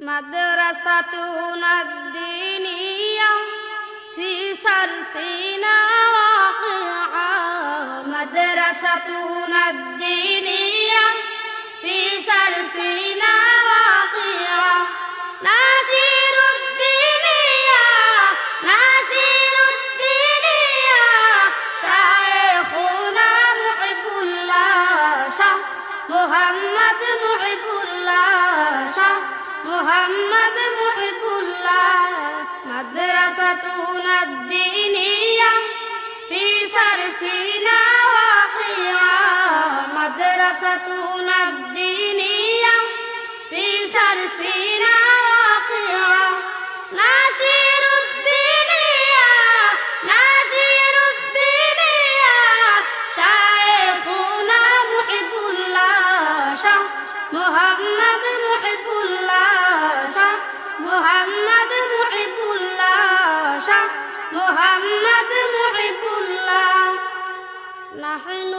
مدرستنا الدينية في سرسنا واقعة. مدرستنا الدينية في سرسنا شاه محمد محب الله مدرستنا الدينية في سرسنا واقعة مدرستنا الدينية في سرسنا محمد محب الله شاه محمد محب الله نحن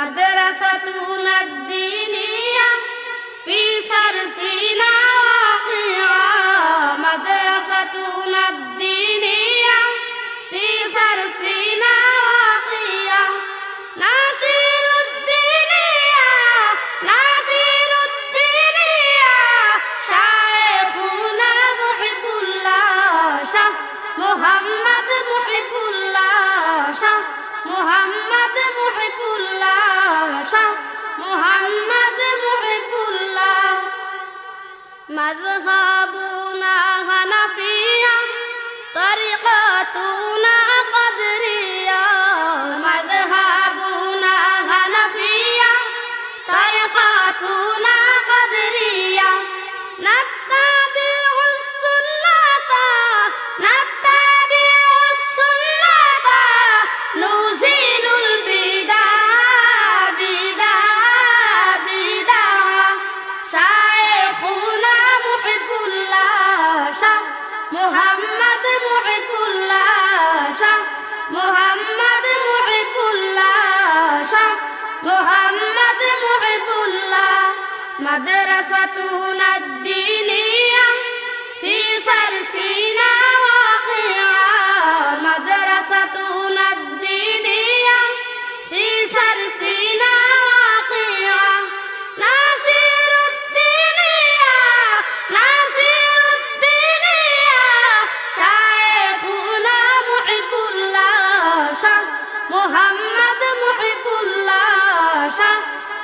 مدرستنا الدينية في سرسنا واقعة مدرستنا الدينية في سرسنا مذهبنا حنفية طريقتنا محمد محب الله محمد محب الله شاه محمد محب الله مدرستنا الدينية في سرسنا واقعة.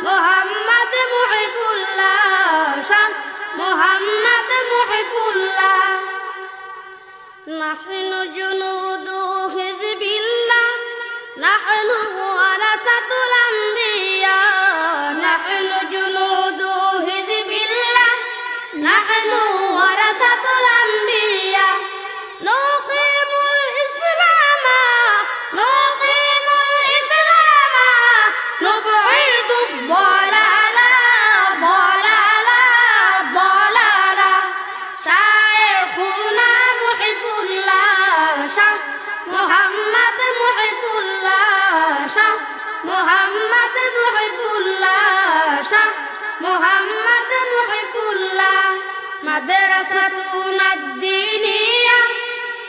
محمد محب الله محمد محب الله. نحن الإسلام نبعد الضلال ضلال ضلال شيخنا محب الله شاه محمد محب الله شاه محمد محب الله مدرستنا الدينية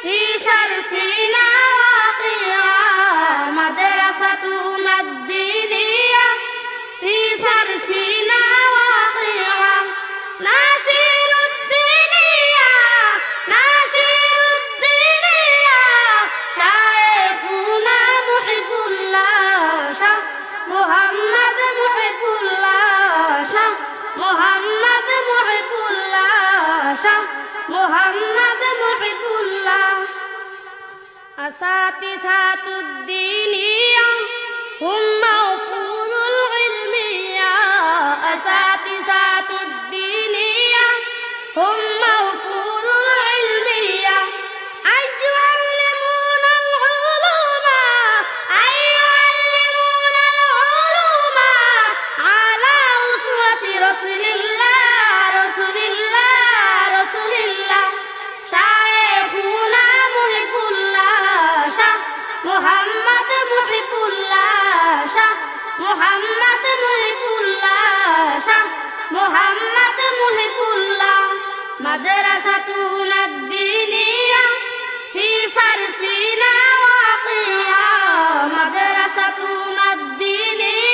في سرسنا واقعة. مدرستنا الدينية الله شاه محمد محب الله أساتذة মোহাম্মদ মুহিবুল্লাহ শাহ মোহাম্মদ মুহিবুল্লাহ মাদ্রাসাতুন الدينية في صرصنا واقعة مدرسة الدينية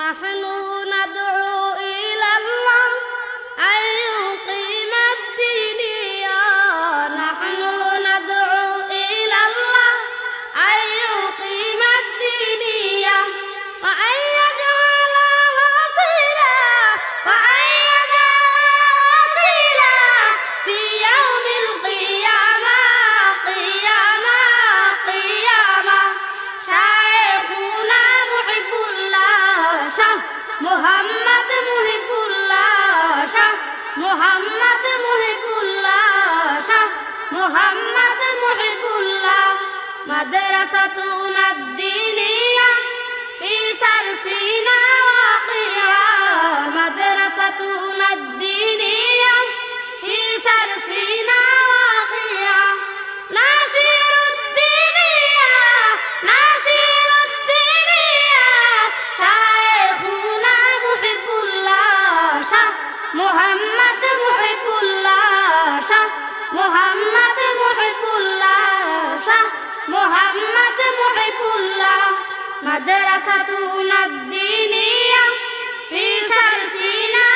نحن محمد محب الله شه محمد محب الله شه محمد محب الله مدرستنا الدينية في سرسنا واقعة مدرستنا الدينية في سرسنا محمد محب الله مدرستنا الدينية في سرسنا